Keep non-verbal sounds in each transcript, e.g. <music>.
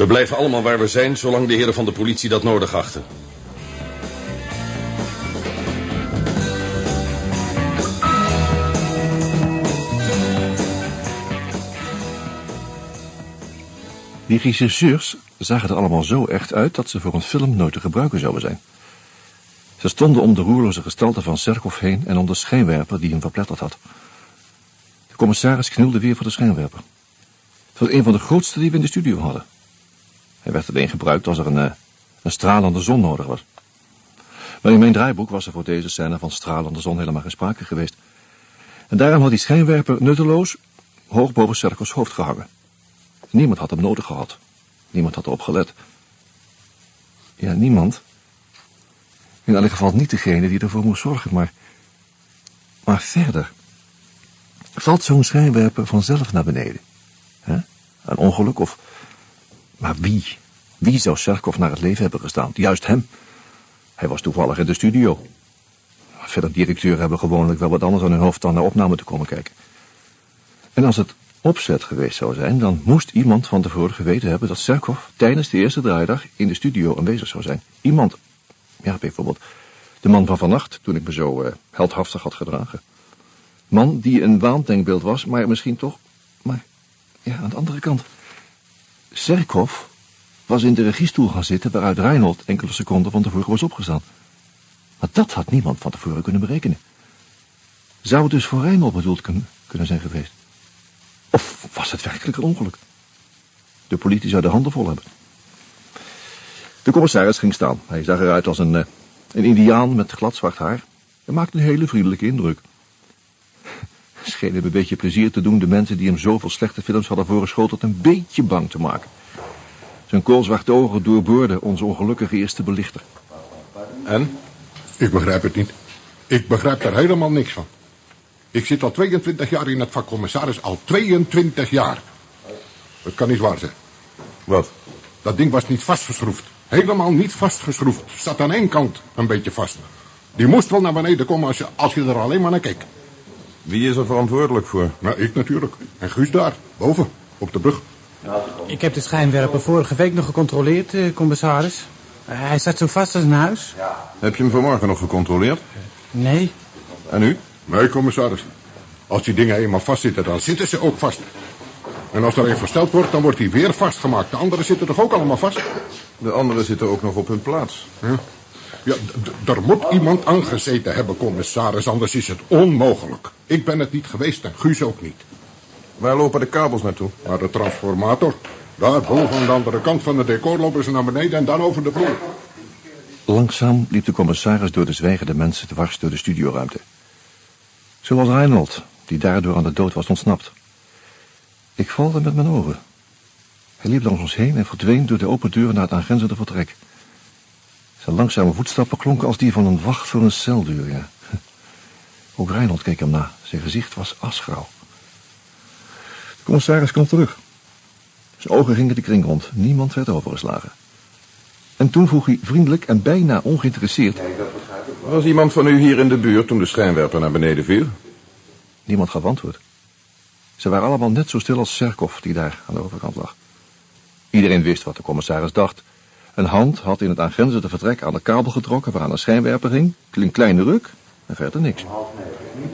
We blijven allemaal waar we zijn, zolang de heren van de politie dat nodig achten. Die regisseurs zagen er allemaal zo echt uit dat ze voor een film nooit te gebruiken zouden zijn. Ze stonden om de roerloze gestalte van Serkov heen en om de schijnwerper die hem verpletterd had. De commissaris knielde weer voor de schijnwerper. Het was een van de grootste die we in de studio hadden. Hij werd alleen gebruikt als er een, eh, een stralende zon nodig was. Maar in mijn draaiboek was er voor deze scène van stralende zon helemaal geen sprake geweest. En daarom had die schijnwerper nutteloos hoog boven Serkovs hoofd gehangen. Niemand had hem nodig gehad. Niemand had erop gelet. Ja, niemand. In elk geval niet degene die ervoor moest zorgen, maar... Maar verder... Valt zo'n schijnwerper vanzelf naar beneden? Een ongeluk of... Maar wie? Wie zou Sarkov naar het leven hebben gestaan? Juist hem. Hij was toevallig in de studio. Verder directeuren hebben gewoonlijk wel wat anders aan hun hoofd dan naar opname te komen kijken. En als het opzet geweest zou zijn, dan moest iemand van tevoren geweten hebben dat Serkov tijdens de eerste draaidag in de studio aanwezig zou zijn. Iemand, ja bijvoorbeeld de man van vannacht, toen ik me zo uh, heldhaftig had gedragen. Man die een waandenkbeeld was, maar misschien toch, maar ja, aan de andere kant. Serkov was in de regiestoel gaan zitten waaruit Reinhold enkele seconden van tevoren was opgestaan. Maar dat had niemand van tevoren kunnen berekenen. Zou het dus voor Reinhold bedoeld kunnen, zijn geweest? Of was het werkelijk een ongeluk? De politie zou de handen vol hebben. De commissaris ging staan. Hij zag eruit als een, een indiaan met gladzwart haar. Hij maakte een hele vriendelijke indruk. Scheen hem een beetje plezier te doen de mensen die hem zoveel slechte films hadden voorgeschoteld een beetje bang te maken. Zijn koolzwarte ogen doorboorden onze ongelukkige eerste belichter. En? Ik begrijp het niet. Ik begrijp er helemaal niks van. Ik zit al 22 jaar in het vak commissaris, al 22 jaar. Het kan niet waar zijn. Wat? Dat ding was niet vastgeschroefd. Helemaal niet vastgeschroefd. Zat aan één kant een beetje vast. Die moest wel naar beneden komen als je, als je er alleen maar naar keek. Wie is er verantwoordelijk voor? Nou, ik natuurlijk. En Guus daar, boven, op de brug. Ik heb de schijnwerper vorige week nog gecontroleerd, eh, commissaris. Hij zat zo vast als een huis. Heb je hem vanmorgen nog gecontroleerd? Nee. En u? Nee, commissaris. Als die dingen eenmaal vastzitten, dan zitten ze ook vast. En als er een versteld wordt, dan wordt hij weer vastgemaakt. De anderen zitten toch ook allemaal vast? De anderen zitten ook nog op hun plaats. Ja, ja er moet iemand aangezeten hebben, commissaris, anders is het onmogelijk. Ik ben het niet geweest en Guus ook niet. Waar lopen de kabels naartoe? Naar de transformator. Daar boven aan de andere kant van de decor lopen ze naar beneden en dan over de vloer. Langzaam liep de commissaris door de zwijgende mensen dwars door de studioruimte. Zoals Reinhold, die daardoor aan de dood was ontsnapt. Ik valde met mijn ogen. Hij liep langs ons heen en verdween door de open deur naar het aangrenzende vertrek. Zijn langzame voetstappen klonken als die van een wacht voor een celdeur, ja. <laughs> Ook Reinhold keek hem na. Zijn gezicht was asgrauw. De commissaris kwam terug. Zijn ogen gingen de kring rond. Niemand werd overgeslagen. En toen vroeg hij vriendelijk en bijna ongeïnteresseerd... Was iemand van u hier in de buurt toen de schijnwerper naar beneden viel? Niemand gaf antwoord. Ze waren allemaal net zo stil als Serkov, die daar aan de overkant lag. Iedereen wist wat de commissaris dacht. Een hand had in het aangrenzende vertrek aan de kabel getrokken waaraan een schijnwerper hing. Een kleine ruk en verder niks.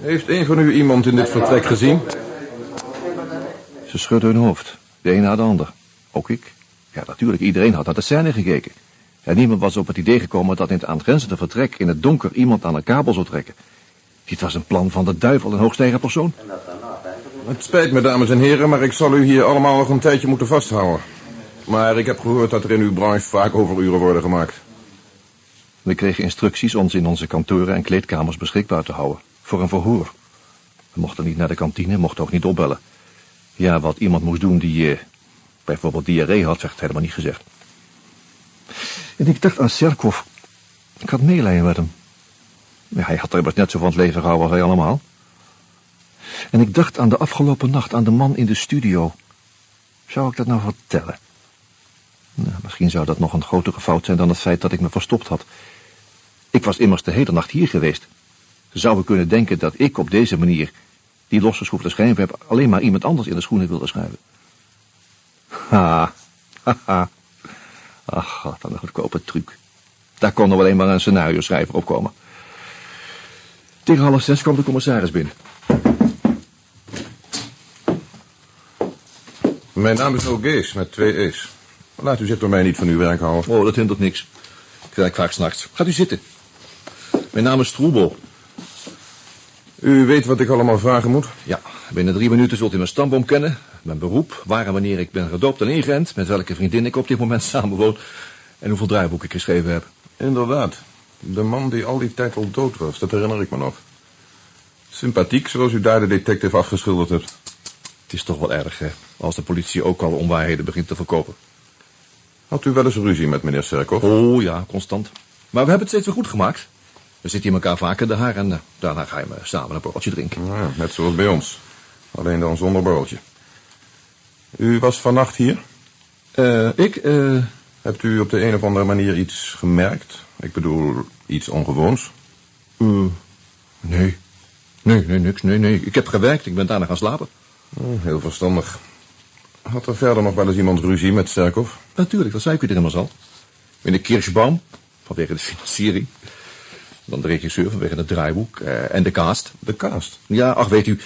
Heeft een van u iemand in dit vertrek gezien? Ze schudden hun hoofd, de een na de ander. Ook ik. Ja, natuurlijk, iedereen had naar de scène gekeken. En niemand was op het idee gekomen dat in het aangrenzende vertrek in het donker iemand aan een kabel zou trekken. Dit was een plan van de duivel in hoogste eigen persoon. Het spijt me, dames en heren, maar ik zal u hier allemaal nog een tijdje moeten vasthouden. Maar ik heb gehoord dat er in uw branche vaak overuren worden gemaakt. We kregen instructies ons in onze kantoren en kleedkamers beschikbaar te houden. Voor een verhoor. We mochten niet naar de kantine, mochten ook niet opbellen. Ja, wat iemand moest doen die eh, bijvoorbeeld diarree had, werd helemaal niet gezegd. En ik dacht aan Serkov. Ik had meelijden met hem. Ja, hij had er net zo van het leven gehouden als wij allemaal. En ik dacht aan de afgelopen nacht, aan de man in de studio. Zou ik dat nou vertellen? Nou, misschien zou dat nog een grotere fout zijn dan het feit dat ik me verstopt had. Ik was immers de hele nacht hier geweest. Zou we kunnen denken dat ik op deze manier die losgeschroefde schijnwerper alleen maar iemand anders in de schoenen wilde schuiven? Ha, Haha. Ach, wat een goedkope truc. Daar kon er alleen maar een scenario schrijver op komen. Tegen half zes kwam de commissaris binnen. Mijn naam is Ogees, met twee E's. Laat u zich door mij niet van uw werk houden. Oh, dat hindert niks. Ik werk vaak s'nachts. Gaat u zitten. Mijn naam is Troebel. U weet wat ik allemaal vragen moet? Ja, binnen drie minuten zult u mijn stamboom kennen, mijn beroep, waar en wanneer ik ben gedoopt en ingeënt, met welke vriendin ik op dit moment <laughs> samenwoon en hoeveel draaiboeken ik geschreven heb. Inderdaad. De man die al die tijd al dood was, dat herinner ik me nog. Sympathiek, zoals u daar de detective afgeschilderd hebt. Het is toch wel erg, hè, als de politie ook al onwaarheden begint te verkopen. Had u wel eens ruzie met meneer Serkov? Oh ja, constant. Maar we hebben het steeds weer goed gemaakt. We zitten hier elkaar vaak in de haar en eh, daarna ga je me samen een borreltje drinken. Ja, net zoals bij ons. Alleen dan zonder borreltje. U was vannacht hier? Eh, ik, eh, Hebt u op de een of andere manier iets gemerkt? Ik bedoel, iets ongewoons? eh, nee. Nee, nee, niks, nee, nee. Ik heb gewerkt, ik ben daarna gaan slapen. Oh, heel verstandig. Had er verder nog wel eens iemand ruzie met Serkov? Natuurlijk, dat zei ik u er immers al. Meneer Kirschbaum, vanwege de financiering. Dan de regisseur vanwege het draaiboek eh, en de cast. De cast. Ja, ach, weet u,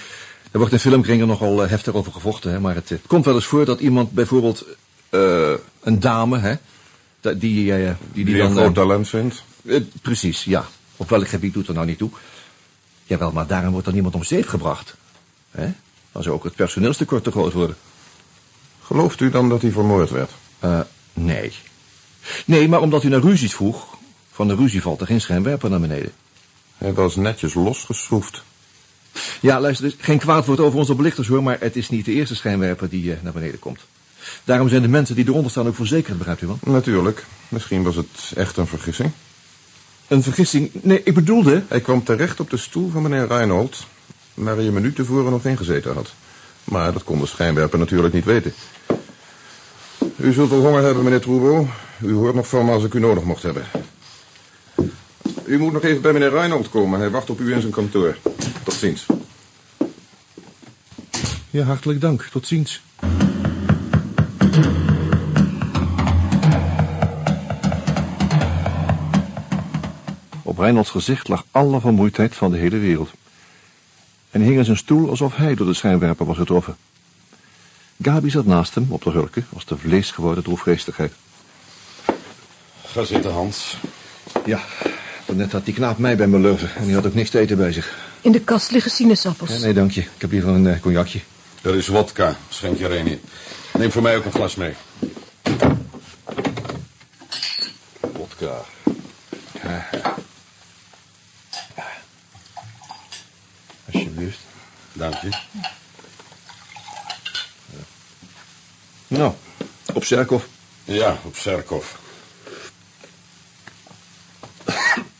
er wordt in filmkringen nogal eh, heftig over gevochten, hè, maar het, eh, komt wel eens voor dat iemand bijvoorbeeld een dame, hè, die, die, die, Die een dan... groot talent vindt? precies, ja. Op welk gebied doet er nou niet toe? Jawel, maar daarom wordt dan iemand om zeep gebracht. Hè? Dan zou ook het personeelstekort te groot worden. Gelooft u dan dat hij vermoord werd? Eh, nee. Nee, maar omdat u naar ruzies vroeg, van de ruzie valt er geen schijnwerper naar beneden. Hij was netjes losgeschroefd. Ja, luister, dus geen kwaad woord over onze belichters hoor, maar het is niet de eerste schijnwerper die eh, naar beneden komt. Daarom zijn de mensen die eronder staan ook verzekerd, begrijpt u wel? Natuurlijk. Misschien was het echt een vergissing. Een vergissing? Nee, ik bedoelde... Hij kwam terecht op de stoel van meneer Reinhold... waar hij een minuut tevoren nog ingezeten had. Maar dat kon de schijnwerper natuurlijk niet weten. U zult wel honger hebben, meneer Troebo. U hoort nog van me als ik u nodig mocht hebben. U moet nog even bij meneer Reinhold komen. Hij wacht op u in zijn kantoor. Tot ziens. Ja, hartelijk dank. Tot ziens. Op Reinholds gezicht lag alle vermoeidheid van de hele wereld. En hij hing in zijn stoel alsof hij door de schijnwerper was getroffen. Gabi zat naast hem op de hurken als de vlees geworden droefgeestigheid. Ga zitten, Hans. Ja, net had die knaap mij bij mijn leuven en die had ook niks te eten bij zich. In de kast liggen sinaasappels. Ja, nee, dank je. Ik heb liever een eh, cognacje. Er is wodka. Schenk je er een in. Neem voor mij ook een glas mee. Wodka. Alsjeblieft. Dank je. Nou, op Serkov. Ja, op Serkov.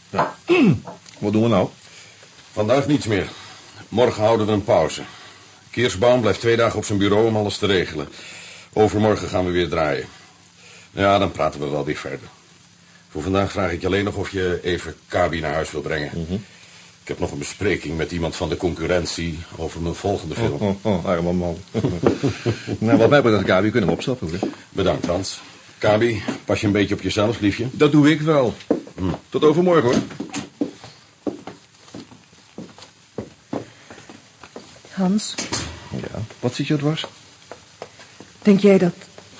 <coughs> Wat doen we nou? Vandaag niets meer. Morgen houden we een pauze. Keersbaum blijft twee dagen op zijn bureau om alles te regelen. Overmorgen gaan we weer draaien. Ja, dan praten we wel weer verder. Voor vandaag vraag ik je alleen nog of je even Kabi naar huis wil brengen. Ik heb nog een bespreking met iemand van de concurrentie over mijn volgende film. Oh, oh, arme man. <laughs> nou, wat mij betreft, Gabi, we kunnen hem opstappen. Hoor. Bedankt, Hans. Kabi, pas je een beetje op jezelf, liefje. Dat doe ik wel. Tot overmorgen, hoor. Hans, Ja, wat zit je dwars? denk jij dat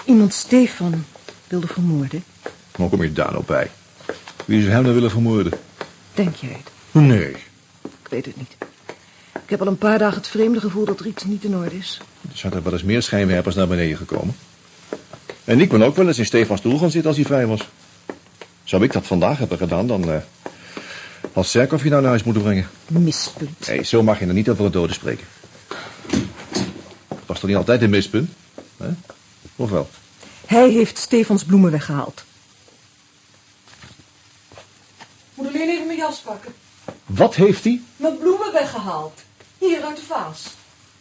iemand Stefan wilde vermoorden? Hoe kom je daar nou bij? Wie zou hem dan willen vermoorden? Denk jij het? Nee. Ik weet het niet. Ik heb al een paar dagen het vreemde gevoel dat er iets niet in orde is. Er zijn er wel eens meer schijnwerpers naar beneden gekomen. En ik ben ook wel eens in Stefans stoel gaan zitten als hij vrij was. Zou ik dat vandaag hebben gedaan, dan eh had Serkov je nou naar huis moeten brengen. Mispunt. Nee, zo mag je er niet over het doden spreken. Was toch niet altijd een mispunt? Hè? Of wel? Hij heeft Stefans bloemen weggehaald. Moet alleen even mijn jas pakken. Wat heeft hij? Mijn bloemen weggehaald. Hier uit de vaas.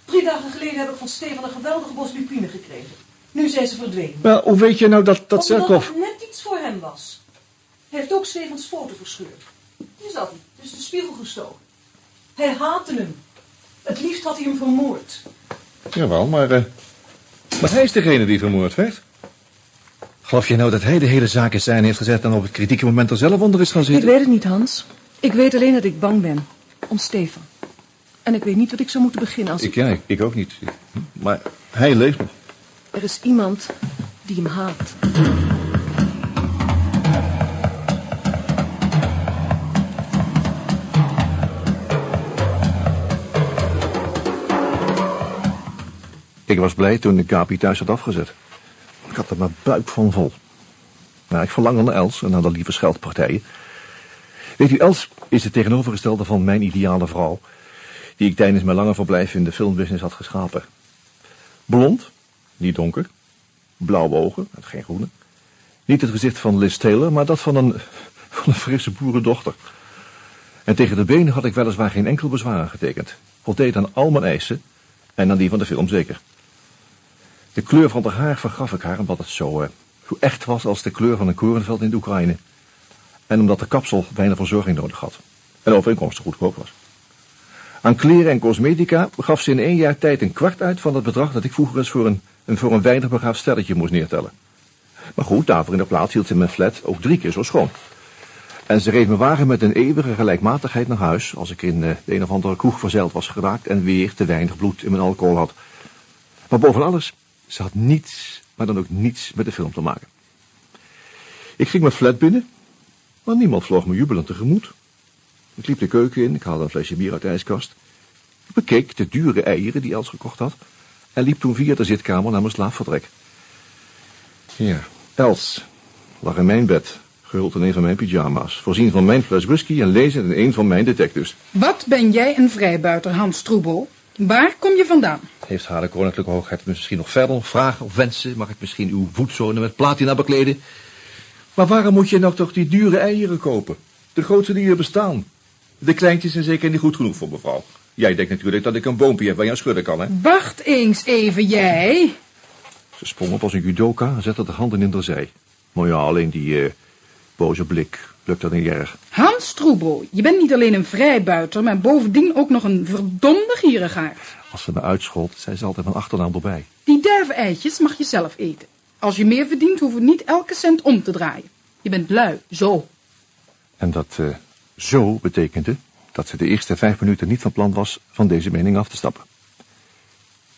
Drie dagen geleden heb ik van Stefan een geweldige bos lupine gekregen. Nu zijn ze verdwenen. Wel, hoe weet je nou dat, dat Omdat Serkov... het net iets voor hem was. Hij heeft ook Stefans foto verscheurd. Hier zat hij, tussen de spiegel gestoken. Hij haatte hem. Het liefst had hij hem vermoord. Jawel, maar... eh, maar hij is degene die vermoord werd. Geloof je nou dat hij de hele zaak in scène heeft gezet... en op het kritieke moment er zelf onder is gaan Ik zitten? weet het niet, Hans. Ik weet alleen dat ik bang ben. Om Stefan. En ik weet niet wat ik zou moeten beginnen als Ik, ja, ik, ik ook niet. Maar hij leeft nog. Er is iemand die hem haat. Ik was blij toen de Kapi thuis had afgezet. Ik had er mijn buik van vol. Nou, ik verlang naar Els en naar de lieve scheldpartijen. Weet u, Els is het tegenovergestelde van mijn ideale vrouw... die ik tijdens mijn lange verblijf in de filmbusiness had geschapen. Blond, niet donker. Blauwe ogen, geen groene. Niet het gezicht van Liz Taylor, maar dat van een, <laughs> van een frisse boerendochter. En tegen de benen had ik weliswaar geen enkel bezwaar aangetekend. Voldeed aan al mijn eisen en aan die van de film zeker. De kleur van haar haar vergaf ik haar omdat het zo, eh, zo echt was als de kleur van een korenveld in de Oekraïne. En omdat de kapsel weinig verzorging nodig had. En overeenkomstig goedkoop was. Aan kleren en cosmetica gaf ze in één jaar tijd een kwart uit van het bedrag dat ik vroeger eens voor een, voor een weinig begaafd stelletje moest neertellen. Maar goed, daarvoor in de plaats hield ze mijn flat ook drie keer zo schoon. En ze reed me wagen met een eeuwige gelijkmatigheid naar huis als ik in eh, de een of andere kroeg verzeild was geraakt en weer te weinig bloed in mijn alcohol had. Maar boven alles, ze had niets, maar dan ook niets met de film te maken. Ik ging mijn flat binnen, maar niemand vloog me jubelend tegemoet. Ik liep de keuken in, ik haalde een flesje bier uit de ijskast. Ik bekeek de dure eieren die Els gekocht had en liep toen via de zitkamer naar mijn slaapvertrek. Ja, Els lag in mijn bed, gehuld in een van mijn pyjama's, voorzien van mijn fles whisky en lezend in een van mijn detectives. Wat ben jij een vrijbuiter, Hans Troebel? Waar kom je vandaan? Heeft haar de koninklijke hoogheid misschien nog verder vragen of wensen? Mag ik misschien uw voetzone met platina bekleden? Maar waarom moet je nou toch die dure eieren kopen? De grootste die er bestaan. De kleintjes zijn zeker niet goed genoeg voor mevrouw. Jij denkt natuurlijk dat ik een boompje heb waar je aan schudden kan, hè? Wacht eens even, jij. Ze sprong op als een judoka en zette de handen in de zij. Maar ja, alleen die eh, boze blik lukt dat niet erg. Hans Troebel, je bent niet alleen een vrijbuiter, maar bovendien ook nog een verdomde gierigaard. Als ze me uitschold, zei ze altijd mijn achternaam erbij. Die duiveneitjes mag je zelf eten. Als je meer verdient, hoeven we niet elke cent om te draaien. Je bent lui, zo. En dat eh, zo betekende dat ze de eerste vijf minuten niet van plan was van deze mening af te stappen.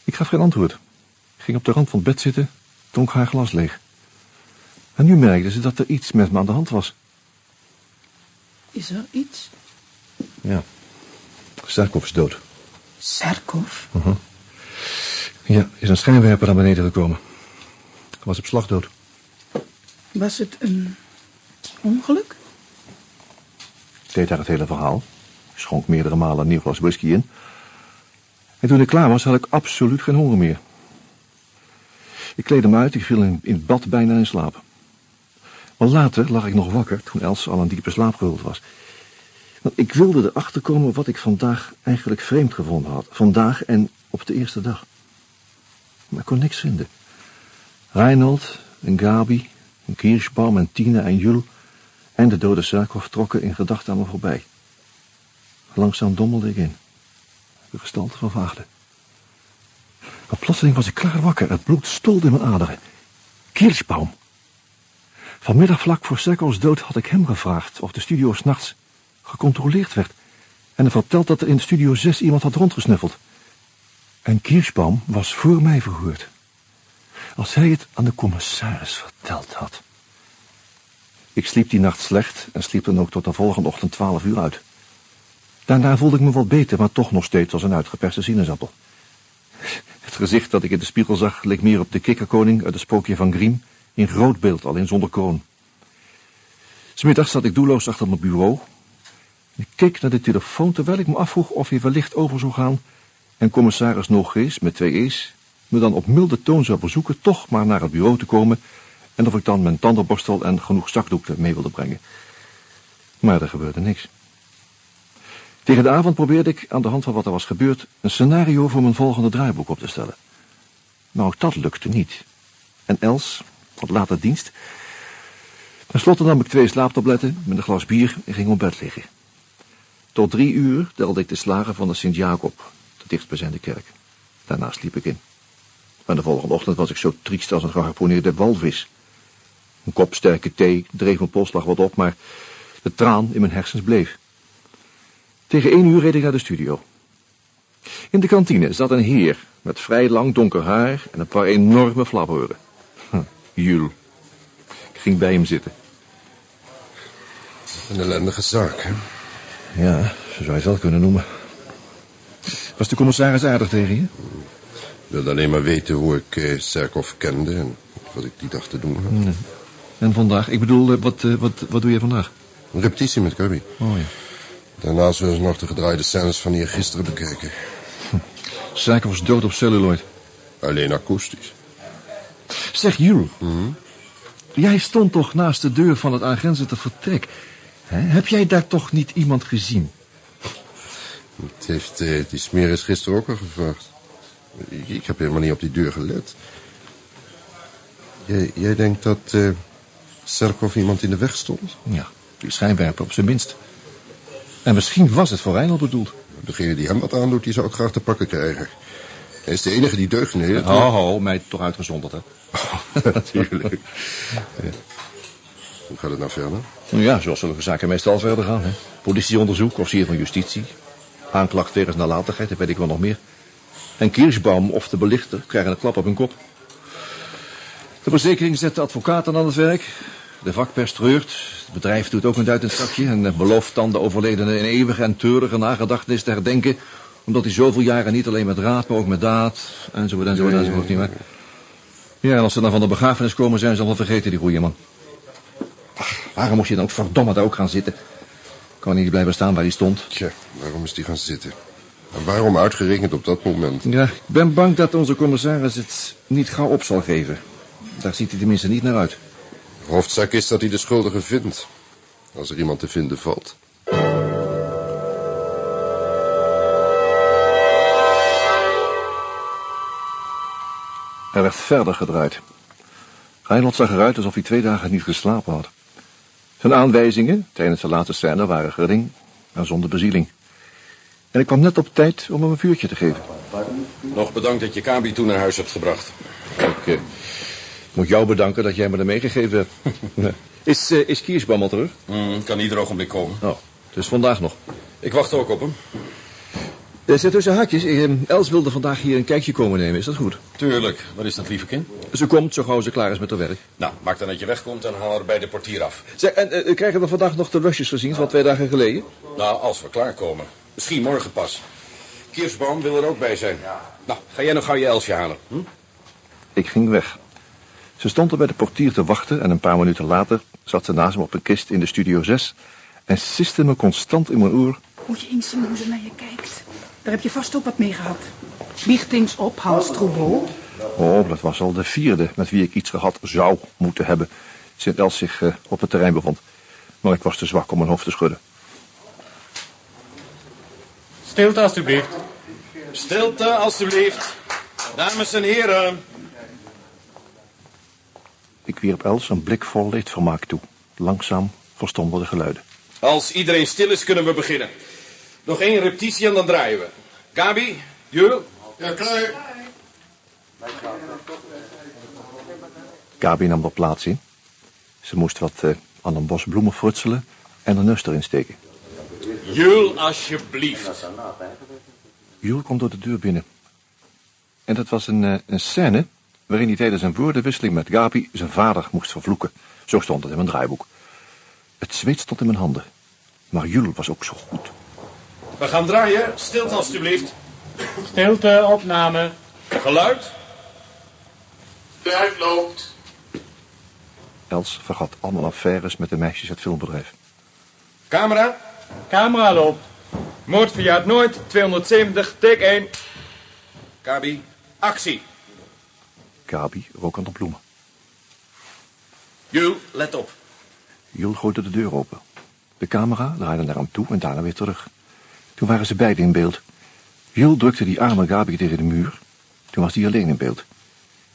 Ik gaf geen antwoord. Ging op de rand van het bed zitten, dronk haar glas leeg. En nu merkte ze dat er iets met me aan de hand was. Is er iets? Ja, Starkov is dood. Serkov? Ja, is een schijnwerper naar beneden gekomen. Hij was op slag dood. Was het een ongeluk? Ik deed haar het hele verhaal. Ik schonk meerdere malen een nieuw glas whisky in. En toen ik klaar was, had ik absoluut geen honger meer. Ik kleedde me uit, ik viel in, in het bad bijna in slaap. Maar later lag ik nog wakker toen Els al in diepe slaap gehuld was. Want ik wilde erachter komen wat ik vandaag eigenlijk vreemd gevonden had. Vandaag en op de eerste dag. Maar ik kon niks vinden. Reinhold en Gabi, en Kirschbaum en Tina en Jul en de dode Sarkov trokken in gedachten aan me voorbij. Langzaam dommelde ik in. De gestalte vervaagde. Maar plotseling was ik klaar wakker. Het bloed stolde in mijn aderen. Kirschbaum. Vanmiddag vlak voor Sarkovs dood had ik hem gevraagd of de studio s'nachts gecontroleerd werd. En hij verteld dat er in studio 6 iemand had rondgesnuffeld. En Kirschbaum was voor mij verhoord. Als hij het aan de commissaris verteld had. Ik sliep die nacht slecht en sliep dan ook tot de volgende ochtend twaalf uur uit. Daarna voelde ik me wat beter, maar toch nog steeds als een uitgeperste sinaasappel. Het gezicht dat ik in de spiegel zag leek meer op de kikkerkoning uit het spookje van Griem, in groot beeld, alleen zonder kroon. Smiddags zat ik doelloos achter mijn bureau. Ik keek naar de telefoon terwijl ik me afvroeg of hij wellicht over zou gaan en commissaris Nogees met twee E's me dan op milde toon zou verzoeken toch maar naar het bureau te komen en of ik dan mijn tandenborstel en genoeg zakdoeken mee wilde brengen. Maar er gebeurde niks. Tegen de avond probeerde ik, aan de hand van wat er was gebeurd, een scenario voor mijn volgende draaiboek op te stellen. Maar ook dat lukte niet. En Els, wat later dienst. Ten slotte nam ik twee slaaptabletten met een glas bier en ging op bed liggen. Tot drie uur telde ik de slagen van de Sint-Jacob, de dichtstbijzijnde kerk. Daarna sliep ik in. En de volgende ochtend was ik zo triest als een geharponeerde walvis. Een kop sterke thee dreef mijn polslag wat op, maar de traan in mijn hersens bleef. Tegen één uur reed ik naar de studio. In de kantine zat een heer met vrij lang donker haar en een paar enorme flaporen. Hm, Jules. Ik ging bij hem zitten. Een ellendige zaak, hè? Ja, zo zou je het wel kunnen noemen. Was de commissaris aardig tegen je? Ik wilde alleen maar weten hoe ik eh, Serkov kende en wat ik die dag te doen had. En vandaag? Ik bedoel, eh, wat, eh, wat, wat doe je vandaag? Een repetitie met Kirby. Oh ja. Daarna zullen ze nog de gedraaide scènes van hier gisteren bekijken. Zaken was dood op celluloid. Alleen akoestisch. Zeg, Jules. Jij stond toch naast de deur van het aangrenzende vertrek. Hè? Heb jij daar toch niet iemand gezien? Het heeft eh, die smeris gisteren ook al gevraagd. Ik, ik heb helemaal niet op die deur gelet. Jij, jij denkt dat eh Serkov iemand in de weg stond? Ja, die schijnwerper op zijn minst. En misschien was het voor Reinhold bedoeld. Degene die hem wat aandoet, die zou ik graag te pakken krijgen. Hij is de enige die deugt in de hele Ho, ho, mij toch uitgezonderd, hè? <laughs> Natuurlijk. Ja. Hoe gaat het nou verder? Nou ja, zoals zulke zaken meestal verder gaan, hè? Politieonderzoek, officier van justitie. Aanklacht wegens nalatigheid, dat weet ik wel nog meer. En Kirschbaum of de belichter krijgen een klap op hun kop. De verzekering zet de advocaten aan het werk. De vakpers treurt. Het bedrijf doet ook een duit in het zakje... en belooft dan de overledene een eeuwige en treurige nagedachtenis te herdenken... omdat hij zoveel jaren niet alleen met raad, maar ook met daad... enzovoort, enzovoort, enzovoort, niet meer. Ja, en als ze dan van de begrafenis komen, zijn ze al wel vergeten, die goeie man. Ach, waarom moest je dan ook verdomme daar ook gaan zitten? Kan niet blijven staan waar hij stond. Tja, waarom is die gaan zitten? En waarom uitgerekend op dat moment? Ja, ik ben bang dat onze commissaris het niet gauw op zal geven. Daar ziet hij tenminste niet naar uit. Hoofdzaak is dat hij de schuldige vindt. Als er iemand te vinden valt. Er werd verder gedraaid. Reinhold zag eruit alsof hij twee dagen niet geslapen had. Zijn aanwijzingen tijdens de laatste scène waren gering en zonder bezieling. En ik kwam net op tijd om hem een vuurtje te geven. Nog bedankt dat je Kabi toen naar huis hebt gebracht. Ik eh, moet jou bedanken dat jij me er meegegeven hebt. <laughs> is, eh, is Kiersbaum al terug? Hmm, kan ieder ogenblik komen. Oh, dus vandaag nog. Ik wacht ook op hem. Er zit tussen haakjes. eh, Els wilde vandaag hier een kijkje komen nemen. Is dat goed? Tuurlijk. Wat is dat, lieve kind? Ze komt zo gauw ze klaar is met haar werk. Nou, maak dan dat je wegkomt en haal haar bij de portier af. Zeg, en eh, krijgen we vandaag nog de rushes gezien van twee dagen geleden? Nou, als we klaarkomen. Misschien morgen pas. Kiersboom wil er ook bij zijn. Nou, ga jij nog gauw je Elsje halen. Hm? Ik ging weg. Ze stond er bij de portier te wachten en een paar minuten later zat ze naast me op een kist in de studio 6 en siste me constant in mijn oor. Moet je eens zien hoe ze naar je kijkt. Daar heb je vast ook wat mee gehad. Biechtings op, Hans Troubeau. Oh, dat was al de vierde met wie ik iets gehad zou moeten hebben, sinds Els zich eh, op het terrein bevond. Maar ik was te zwak om mijn hoofd te schudden. Stilte alstublieft. Stilte, alstublieft. Dames en heren. Ik wierp Els een blik vol leedvermaak toe. Langzaam verstonden de geluiden. Als iedereen stil is, kunnen we beginnen. Nog één repetitie en dan draaien we. Gabi, Jul, Ja, klaar. Gabi nam er plaats in. Ze moest wat eh, aan een bos bloemen frutselen en een neus erin steken. Jul, alsjeblieft. Jules komt door de deur binnen. En dat was een, eh, een scène waarin hij tijdens een woordenwisseling met Gabi zijn vader moest vervloeken. Zo stond het in mijn draaiboek. Het zweet stond in mijn handen. Maar Jules was ook zo goed. We gaan draaien. Stilte, alstublieft. Stilte, opname. Geluid. Tijd loopt. Els vergat allemaal affaires met de meisjes uit het filmbedrijf. Camera. Camera loopt. Moord verjaart nooit. 270, take 1. Gabi, actie. Gabi rook aan de bloemen. Jul, let op. Jules gooide de deur open. De camera draaide naar hem toe en daarna weer terug. Toen waren ze beiden in beeld. Jules drukte die arme Gabi tegen de muur. Toen was hij alleen in beeld.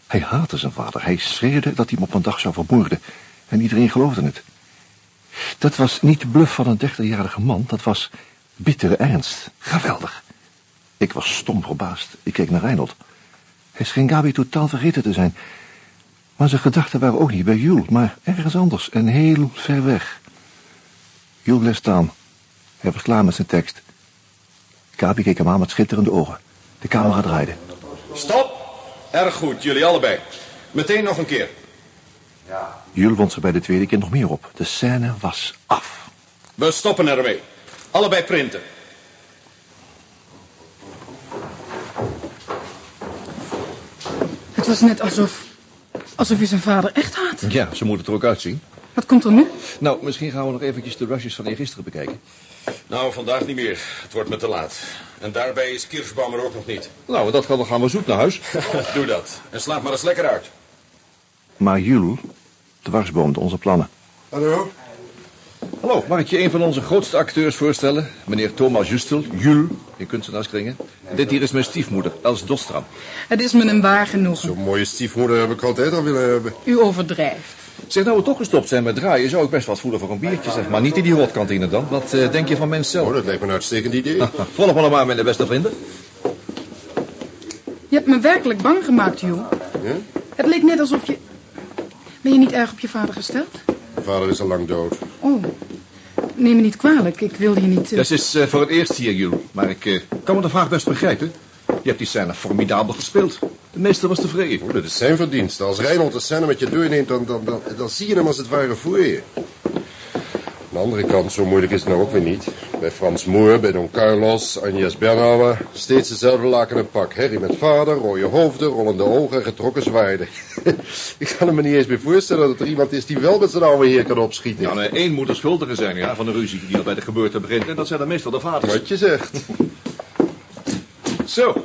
Hij haatte zijn vader. Hij schreeuwde dat hij hem op een dag zou vermoorden. En iedereen geloofde het. Dat was niet de bluff van een dertigjarige man. Dat was bittere ernst. Geweldig. Ik was stom verbaasd. Ik keek naar Reinhold. Hij scheen Gabi totaal vergeten te zijn. Maar zijn gedachten waren ook niet bij Jules, maar ergens anders en heel ver weg. Jules bleef staan. Hij was klaar met zijn tekst. Gabi keek hem aan met schitterende ogen. De camera draaide. Stop! Erg goed, jullie allebei. Meteen nog een keer. Jules wond zich bij de tweede keer nog meer op. De scène was af. We stoppen ermee. Allebei printen. Het was net alsof... alsof je zijn vader echt haat. Ja, ze moet het er ook uitzien. Wat komt er nu? Nou, misschien gaan we nog eventjes de rushes van eergisteren bekijken. Nou, vandaag niet meer. Het wordt me te laat. En daarbij is Kirschbaum er ook nog niet. Nou, dat gaan we, gaan we zoet naar huis. <laughs> Doe dat. En slaap maar eens lekker uit. Maar Jules dwarsboomde onze plannen. Hallo? Hallo, mag ik je een van onze grootste acteurs voorstellen? Meneer Thomas Justel, Jules, in kunstenaarskringen. Dit hier is mijn stiefmoeder, Els Dostram. Het is me een waar genoegen. Zo'n mooie stiefmoeder heb ik altijd al willen hebben. U overdrijft. Zeg, nou we toch gestopt zijn met draaien, zou ik best wat voelen voor een biertje, zeg. Maar niet in die hotkantine dan. Wat eh, denk je van mensen Oh, zelf? dat lijkt me een uitstekend idee. <laughs> Volg me nog maar, mijn beste vrienden. Je hebt me werkelijk bang gemaakt, Jules. Ja? Het leek net alsof je... Ben je niet erg op je vader gesteld? Mijn vader is al lang dood. Oh, neem me niet kwalijk. Ik wilde je niet... eh, Dat is eh, voor het eerst hier, Jules. Maar ik eh, kan me de vraag best begrijpen. Je hebt die scène formidabel gespeeld. De meester was tevreden. Oh, dat is zijn verdienste. Als Reinhold de scène met je doorneemt, dan, dan, dan, dan zie je hem als het ware voor je. Aan de andere kant, zo moeilijk is het nou ook weer niet. Bij Frans Moer, bij Don Carlos, Agnes Bernauer... steeds dezelfde laken pak. Harry met vader, rode hoofden, rollende ogen en getrokken zwaarden. <laughs> ik kan me niet eens meer voorstellen dat er iemand is... die wel met zijn oude heer kan opschieten. Ja, nee, één moet er schuldige zijn ja, van de ruzie die al bij de geboorte begint. En dat zijn dan meestal de vaders. Wat je zegt. Zo,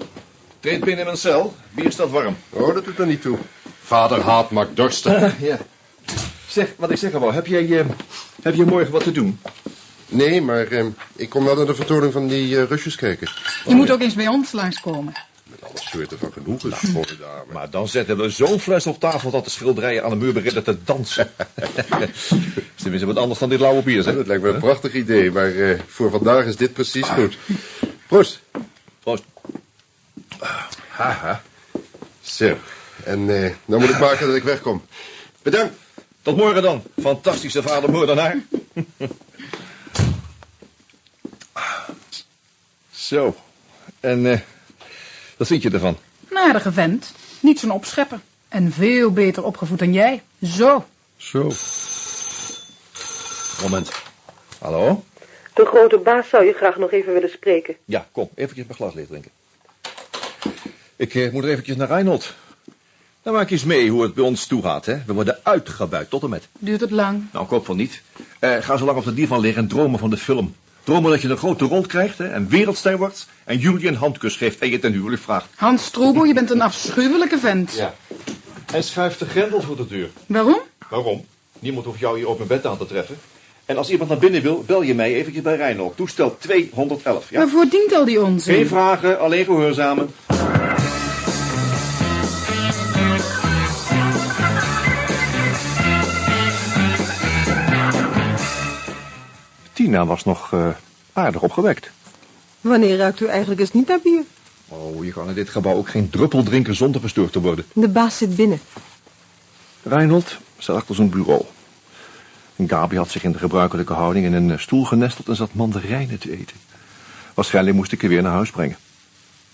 treed binnen in mijn cel. Bier staat warm. Oh, dat doet er niet toe. Vader haat maakt dorsten. <laughs> ja. Zeg, wat ik zeggen wou, heb jij, eh, heb jij morgen wat te doen? Nee, maar eh, ik kom wel naar de vertoning van die eh rusjes kijken. Je moet ook eens bij ons langskomen. Met alle soorten van genoegen, grote dame. Maar dan zetten we zo'n fles op tafel dat de schilderijen aan de muur beginnen te dansen. <laughs> is tenminste wat anders dan dit lauwe bier, zeg. Dat lijkt me een prachtig idee, maar eh, voor vandaag is dit precies goed. Proost. Proost. Haha. Zo, en eh, dan moet ik maken dat ik wegkom. Bedankt. Tot morgen dan, fantastische vader moordenaar. <laughs> Zo, en eh, wat vind je ervan? Een aardige vent. Niet zo'n opschepper. En veel beter opgevoed dan jij. Zo. Zo. Moment. Hallo? De grote baas zou je graag nog even willen spreken. Ja, kom, eventjes mijn glas leeg drinken. Ik eh, moet er eventjes naar Reinhold. Dan maak je eens mee hoe het bij ons toe gaat, hè. We worden uitgebuit tot en met. Duurt het lang? Nou, ik hoop van niet. Eh, ga zo lang op de divan liggen en dromen van de film. Dromen dat je een grote rol krijgt, hè, en wereldster wordt... en Julie een handkus geeft en je ten huwelijk vraagt. Hans Strobo, je bent een afschuwelijke vent. Ja. En schuift de grendel voor de deur. Waarom? Waarom? Niemand hoeft jou hier op mijn bed aan te treffen. En als iemand naar binnen wil, bel je mij eventjes bij Reinhold. Toestel 211, ja? Waarvoor dient al die onzin? Geen vragen, alleen gehoorzamen. Tina was nog eh, aardig opgewekt. Wanneer ruikt u eigenlijk eens niet naar bier? Oh, je kan in dit gebouw ook geen druppel drinken zonder gestoord te worden. De baas zit binnen. Reinhold zat achter zijn bureau. En Gabi had zich in de gebruikelijke houding in een eh, stoel genesteld en zat mandarijnen te eten. Waarschijnlijk moest ik haar weer naar huis brengen.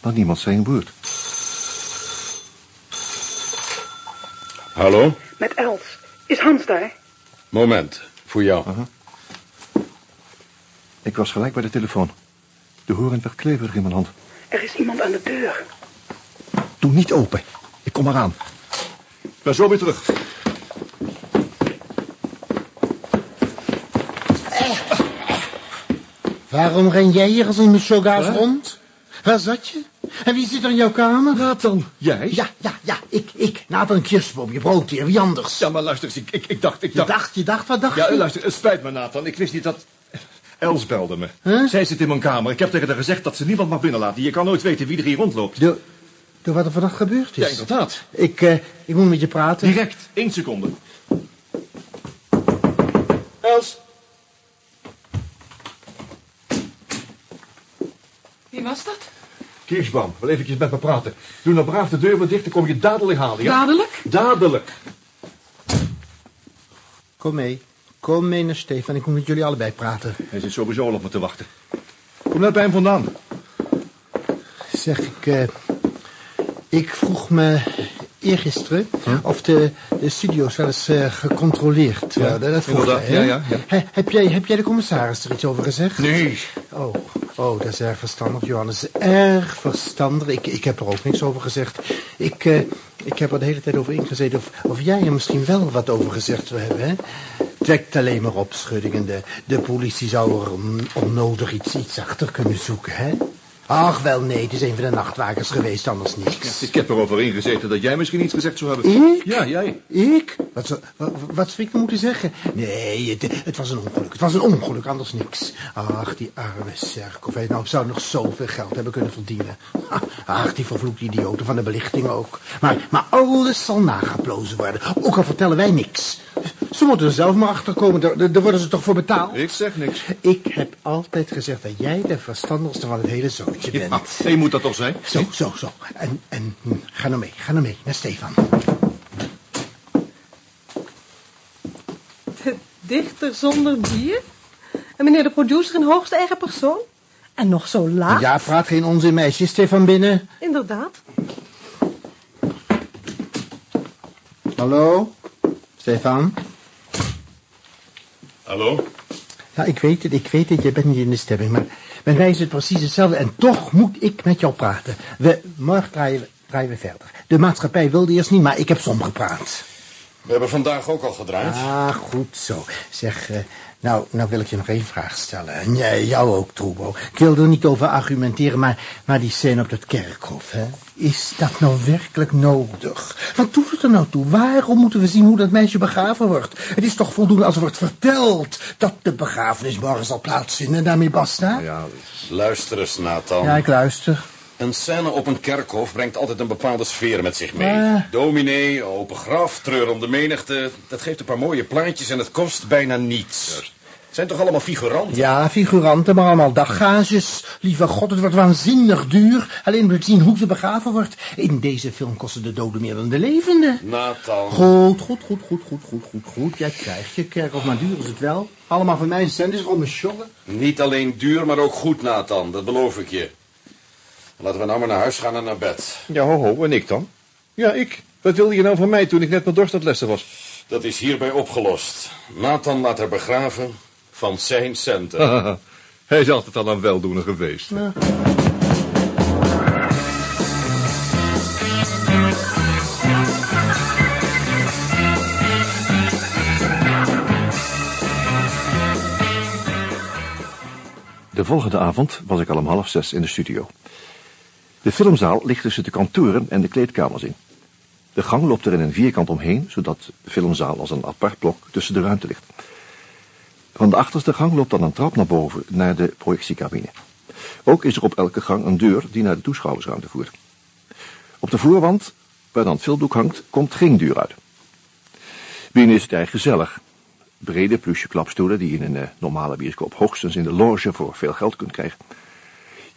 Maar niemand zei een woord. Hallo? Met Els. Is Hans daar? Moment, voor jou. Ik was gelijk bij de telefoon. De hoorn werd kleverig in mijn hand. Er is iemand aan de deur. Doe niet open. Ik kom eraan. Ik ben zo weer terug. Waarom ren jij hier als een missogaas rond? Waar zat je? En wie zit er in jouw kamer? Nathan, jij? Ja, ja, ja, ik, ik. Nathan Kirschboom, je broodheer, wie anders? Ja, maar luister eens, ik, ik, ik dacht, ik Je dacht... dacht, je dacht, wat dacht Ja, je? luister, het spijt me, Nathan. Ik wist niet dat... Els belde me. Huh? Zij zit in mijn kamer. Ik heb tegen haar gezegd dat ze niemand mag binnenlaten. Je kan nooit weten wie er hier rondloopt. Door, door wat er vannacht gebeurd is? Ja, inderdaad. Ik, eh, ik moet met je praten. Direct, één seconde. Els. Wie was dat? Kirschbaum, wil eventjes met me praten. Doe nou braaf de deur weer dicht, dan kom je dadelijk halen, ja? Dadelijk? Dadelijk. Kom mee. Kom mee naar Stefan. Ik moet met jullie allebei praten. Hij zit sowieso al op me te wachten. Kom net bij hem vandaan. Zeg, ik... eh, ik vroeg me eergisteren of de, de studio's wel eens eh, gecontroleerd werden. dat vroeg jij? Ja, ja, ja. He- heb, jij, heb jij de commissaris er iets over gezegd? Nee. Oh, oh, dat is erg verstandig, Johannes. Erg verstandig. Ik, ik heb er ook niks over gezegd. Ik, eh, ik heb er de hele tijd over ingezeten of, of jij er misschien wel wat over gezegd zou hebben, hè? Het wekt alleen maar opschuddingen. De, de politie zou er on- onnodig iets, iets achter kunnen zoeken, hè? Ach, wel nee, het is een van de nachtwakers geweest, anders niks. Ik heb erover ingezeten dat jij misschien iets gezegd zou hebben. Ik? Ja, jij. Ik? Wat, zou- wat, wat zou ik moeten zeggen? Nee, het, het was een ongeluk. Het was een ongeluk, anders niks. Ach, die arme Serkov. Hij nou zou nog zoveel geld hebben kunnen verdienen. <laughs> Ach, die vervloekte idioten van de belichting ook. Maar, maar alles zal nageplozen worden. Ook al vertellen wij niks. Ze moeten er zelf maar achter komen. Daar, daar worden ze toch voor betaald? Ik zeg niks. Ik heb altijd gezegd dat jij de verstandigste van het hele zootje bent. Ja, je moet dat toch zijn? Zo, zo, zo. En, en hm, ga nou mee, ga nou mee naar Stefan. De dichter zonder bier? En meneer de producer in hoogste eigen persoon? En nog zo laag? Ja, praat geen onzin, meisje. Stefan binnen. Inderdaad. Hallo? Stefan? Hallo? Ja, ik weet het, ik weet het. Je bent niet in de stemming, maar bij mij is het precies hetzelfde. En toch moet ik met jou praten. We, morgen draaien we, draaien we verder. De maatschappij wilde eerst niet, maar ik heb som gepraat. We hebben vandaag ook al gedraaid. Ah, goed zo. Zeg, eh, nou, nou wil ik je nog één vraag stellen. En jij, jou ook, Troebo. Ik wil er niet over argumenteren, maar, maar die scène op dat kerkhof, hè? Is dat nou werkelijk nodig? Wat doet het er nou toe? Waarom moeten we zien hoe dat meisje begraven wordt? Het is toch voldoende als er wordt verteld dat de begrafenis morgen zal plaatsvinden en daarmee basta? Ja, Luister eens, Nathan. Ja, ik luister. Een scène op een kerkhof brengt altijd een bepaalde sfeer met zich mee. Ah. Dominee, open graf, treurende menigte. Dat geeft een paar mooie plaatjes en het kost bijna niets. Het zijn toch allemaal figuranten? Ja, figuranten, maar allemaal daggages. Lieve god, het wordt waanzinnig duur. Alleen om te zien hoe ze begraven wordt. In deze film kosten de doden meer dan de levenden. Nathan. Goed, goed, goed, goed, goed, goed, goed, goed. Jij krijgt je kerkhof, maar duur is het wel. Allemaal van mijn cent is om mijn sjoggen. Niet alleen duur, maar ook goed, Nathan. Dat beloof ik je. Laten we nou maar naar huis gaan en naar bed. Ja, ho, ho. En ik dan? Ja, ik. Wat wilde je nou van mij toen ik net mijn dorst aan het lessen was? Dat is hierbij opgelost. Nathan laat haar begraven van zijn centen. <laughs> Hij is altijd al een weldoener geweest. De volgende avond was ik al om half zes in de studio. De filmzaal ligt tussen de kantoren en de kleedkamers in. De gang loopt er in een vierkant omheen, zodat de filmzaal als een apart blok tussen de ruimte ligt. Van de achterste gang loopt dan een trap naar boven naar de projectiecabine. Ook is er op elke gang een deur die naar de toeschouwersruimte voert. Op de voorwand, waar dan het filmdoek hangt, komt geen deur uit. Binnen is het erg gezellig. Brede plusje klapstoelen die je in een eh, normale bioscoop hoogstens in de loge voor veel geld kunt krijgen.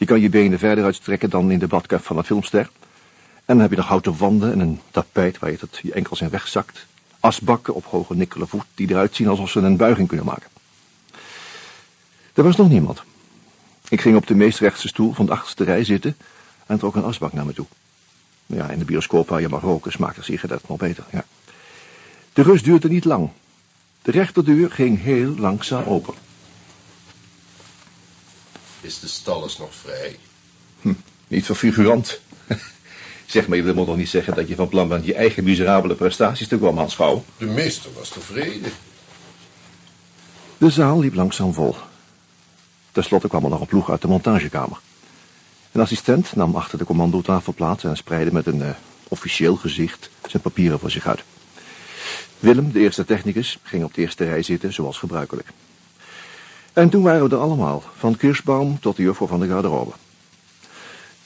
Je kan je benen verder uitstrekken dan in de badkuip van een filmster. En dan heb je nog houten wanden en een tapijt waar je tot je enkels in wegzakt. Asbakken op hoge nikkelen voet die eruit zien alsof ze een buiging kunnen maken. Er was nog niemand. Ik ging op de meest rechtse stoel van de achterste rij zitten en trok een asbak naar me toe. Ja, in de bioscoop waar je mag roken smaakt een sigaret nog beter, ja. De rust duurde niet lang. De rechterdeur ging heel langzaam open. Is de stalles nog vrij? Niet voor figurant. <laughs> Zeg maar, je moet nog niet zeggen dat je van plan bent je eigen miserabele prestaties te kwam aanschouwen. De meester was tevreden. De zaal liep langzaam vol. Ten slotte kwam er nog een ploeg uit de montagekamer. Een assistent nam achter de commandotafel plaats en spreidde met een eh, officieel gezicht zijn papieren voor zich uit. Willem, de eerste technicus, ging op de eerste rij zitten, zoals gebruikelijk. En toen waren we er allemaal, van Kirschbaum tot de juffrouw van de garderobe.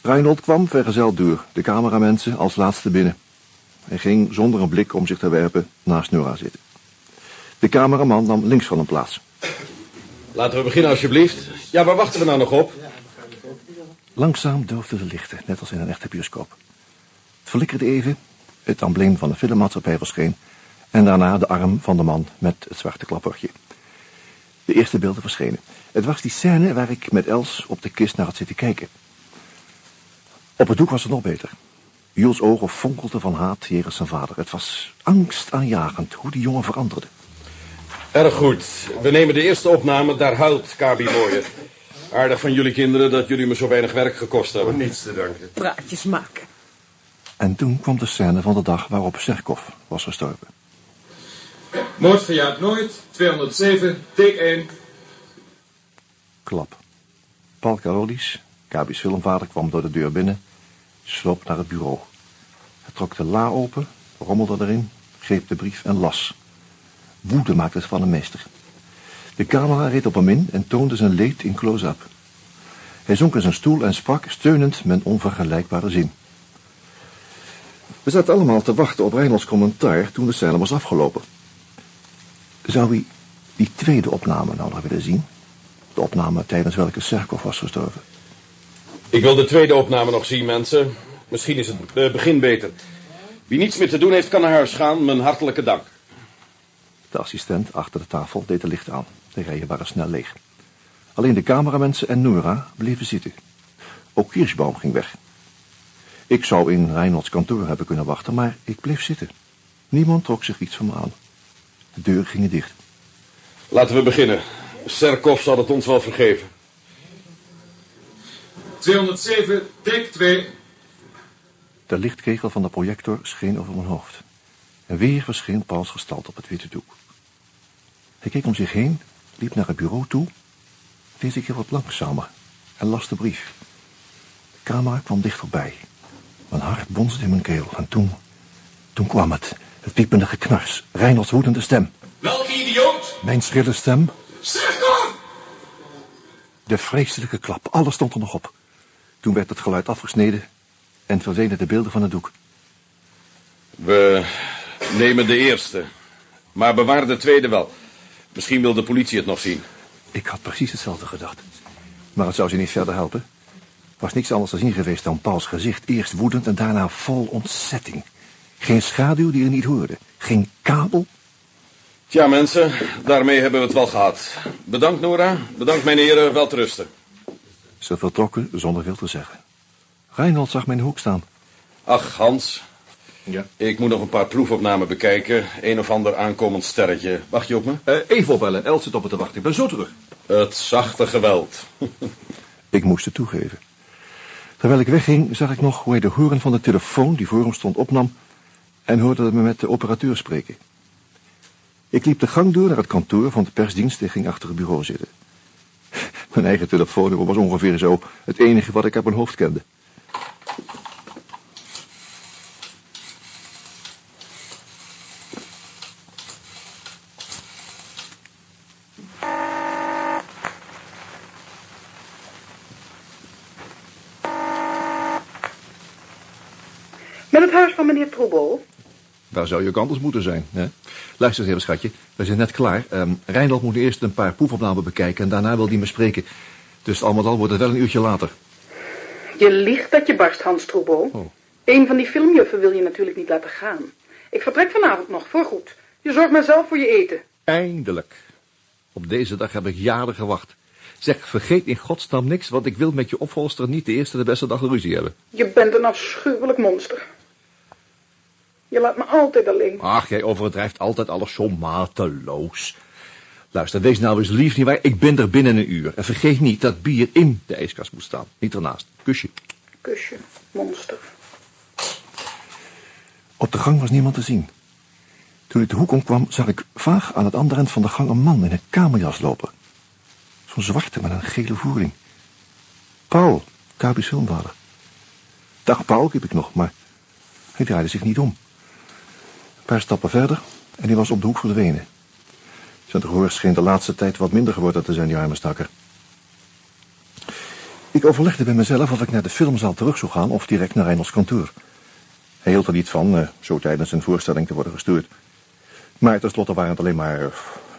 Reinhold kwam, vergezeld door de cameramensen, als laatste binnen. Hij ging zonder een blik om zich te werpen naast Nora zitten. De cameraman nam links van hem plaats. Laten we beginnen, alsjeblieft. Ja, waar wachten we nou nog op? Langzaam doofden de lichten, net als in een echte bioscoop. Het flikkerde even, het embleem van de filmmaatschappij verscheen... En daarna de arm van de man met het zwarte klappertje. De eerste beelden verschenen. Het was die scène waar ik met Els op de kist naar had zitten kijken. Op het doek was het nog beter. Jules' ogen fonkelden van haat jegens zijn vader. Het was angstaanjagend hoe die jongen veranderde. Erg goed. We nemen de eerste opname. Daar huilt Kabi Mooier. Aardig van jullie kinderen dat jullie me zo weinig werk gekost hebben. Niets te danken. Praatjes maken. En toen kwam de scène van de dag waarop Serkov was gestorven. Moord verjaart nooit. 207, take 1. Klap. Paul Karolis, Kabi's filmvader, kwam door de deur binnen, sloop naar het bureau. Hij trok de la open, rommelde erin, greep de brief en las. Woede maakte het van een meester. De camera reed op hem in en toonde zijn leed in close-up. Hij zonk in zijn stoel en sprak, steunend met onvergelijkbare zin. We zaten allemaal te wachten op Reynolds commentaar toen de scène was afgelopen. Zou hij die tweede opname nou nog willen zien? De opname tijdens welke Serkov was gestorven. Ik wil de tweede opname nog zien, mensen. Misschien is het eh, begin beter. Wie niets meer te doen heeft, kan naar huis gaan. Mijn hartelijke dank. De assistent achter de tafel deed de licht aan. De rijen waren snel leeg. Alleen de cameramensen en Nora bleven zitten. Ook Kirschbaum ging weg. Ik zou in Reinholds kantoor hebben kunnen wachten, maar ik bleef zitten. Niemand trok zich iets van me aan. De deuren gingen dicht. Laten we beginnen. Serkov zal het ons wel vergeven. 207, take 2. De lichtkegel van de projector scheen over mijn hoofd. En weer verscheen Pauls gestalte op het witte doek. Hij keek om zich heen, liep naar het bureau toe, deze keer wat langzamer en las de brief. De camera kwam dichterbij. Mijn hart bonsde in mijn keel en toen, toen kwam het, het piepende geknars, Reinolds woedende stem. Welke idioot? Mijn schrille stem, Serkov! de vreselijke klap, alles stond er nog op. Toen werd het geluid afgesneden en verdwenen de beelden van het doek. We nemen de eerste. Maar bewaar de tweede wel. Misschien wil de politie het nog zien. Ik had precies hetzelfde gedacht. Maar het zou ze niet verder helpen. Er was niks anders te zien geweest dan Pauls gezicht. Eerst woedend en daarna vol ontzetting. Geen schaduw die er niet hoorde. Geen kabel. Tja, mensen, daarmee hebben we het wel gehad. Bedankt, Nora. Bedankt, mijn heren. Wel te rusten. Ze vertrokken zonder veel te zeggen. Reinhold zag mij in de hoek staan. Ach, Hans. Ja? Ik moet nog een paar proefopnamen bekijken. Een of ander aankomend sterretje. Wacht je op me? Uh, even opbellen. Els zit op me te wachten. Ik ben zo terug. Het zachte geweld. ik moest het toegeven. Terwijl ik wegging, zag ik nog hoe hij de horen van de telefoon die voor hem stond opnam... en hoorde me met de operateur spreken. Ik liep de gang door naar het kantoor van de persdienst en ging achter het bureau zitten. <laughs> Mijn eigen telefoonnummer was ongeveer zo het enige wat ik uit mijn hoofd kende. Met het huis van meneer Troebel. Waar zou je ook anders moeten zijn, hè? Luister eens even, schatje. We zijn net klaar. Um, Reinhold moet eerst een paar proefopnamen bekijken... en daarna wil hij me spreken. Dus al met al wordt het wel een uurtje later. Je liegt dat je barst, Hans Troebel. Oh. Een van die filmjuffen wil je natuurlijk niet laten gaan. Ik vertrek vanavond nog, voorgoed. Je zorgt maar zelf voor je eten. Eindelijk. Op deze dag heb ik jaren gewacht. Zeg, vergeet in godsnaam niks, want ik wil met je opvolster niet de eerste de beste dag ruzie hebben. Je bent een afschuwelijk monster. Je laat me altijd alleen. Ach, jij overdrijft altijd alles zo mateloos. Luister, wees nou eens lief, nietwaar? Ik ben er binnen een uur. En vergeet niet dat bier in de ijskast moet staan. Niet ernaast. Kusje. Kusje, monster. Op de gang was niemand te zien. Toen ik de hoek omkwam, zag ik vaag aan het andere eind van de gang een man in een kamerjas lopen. Zo'n zwarte met een gele voering. Paul, Kabi's filmvader. Dag Paul, riep ik nog, maar hij draaide zich niet om. Paar stappen verder en hij was op de hoek verdwenen. Zijn gehoor scheen de laatste tijd wat minder geworden te zijn, die arme stakker. Ik overlegde bij mezelf of ik naar de filmzaal terug zou gaan of direct naar Reinholds kantoor. Hij hield er niet van, uh, zo tijdens een voorstelling te worden gestuurd. Maar tenslotte waren het alleen maar uh,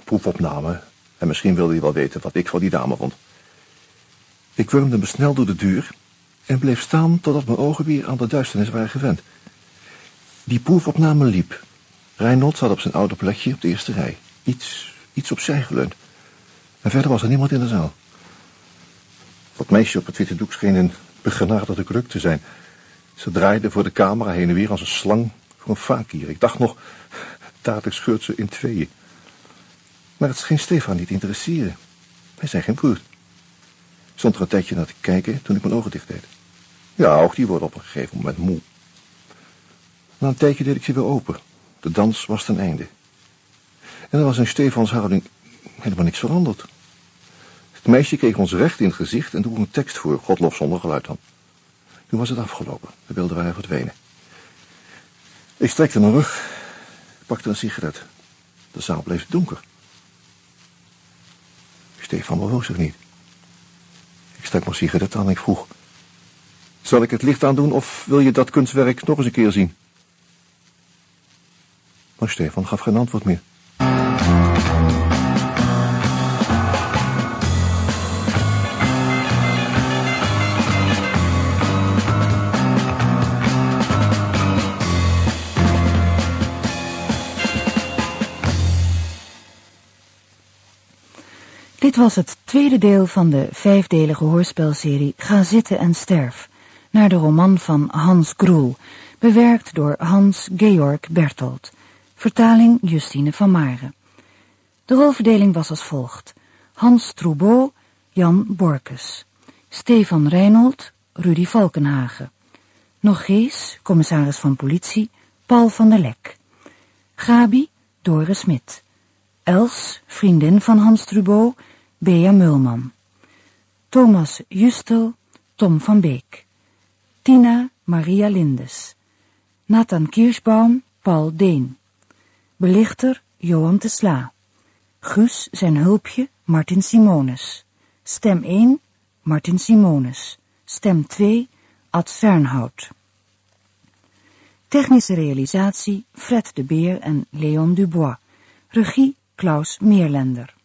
proefopnamen. En misschien wilde hij wel weten wat ik van die dame vond. Ik wurmde me snel door de deur en bleef staan totdat mijn ogen weer aan de duisternis waren gewend. Die proefopname liep. Reinhold zat op zijn oude plekje op de eerste rij. Iets, iets opzij geleund. En verder was er niemand in de zaal. Dat meisje op het witte doek scheen een begenadigde kruk te zijn. Ze draaide voor de camera heen en weer als een slang voor een fakir. Ik dacht nog, dadelijk scheurt ze in tweeën. Maar het scheen Stefan niet te interesseren. Hij zei geen. Ik stond er een tijdje naar te kijken toen ik mijn ogen dicht deed. Ja, ook die worden op een gegeven moment moe. Na een tijdje deed ik ze weer open. De dans was ten einde. En er was in Stefans houding helemaal niks veranderd. Het meisje keek ons recht in het gezicht en droeg een tekst voor, Godlof zonder geluid dan. Toen was het afgelopen. De beelden waren verdwenen. Ik strekte mijn rug, pakte een sigaret. De zaal bleef donker. Stefan bewoog zich niet. Ik stak mijn sigaret aan en ik vroeg... Zal ik het licht aandoen of wil je dat kunstwerk nog eens een keer zien? Maar Stefan gaf geen antwoord meer. Dit was het tweede deel van de vijfdelige hoorspelserie Ga zitten en sterf, naar de roman van Hans Groel, bewerkt door Hans Georg Bertolt, vertaling Justine van Maren. De rolverdeling was als volgt. Hans Troubeau, Jan Borkes. Stefan Reinold, Rudy Valkenhagen. Nogees, commissaris van politie, Paul van der Lek. Gabi, Doris Smit. Els, vriendin van Hans Troubeau, Bea Mulman. Thomas Justel, Tom van Beek. Tina, Maria Lindes. Nathan Kirschbaum, Paul Deen. Belichter, Johan de Sla. Guus, zijn hulpje, Martin Simonis. Stem 1, Martin Simonis. Stem 2, Ad Fernhout. Technische realisatie, Fred de Beer en Leon Dubois. Regie, Klaus Meerlender.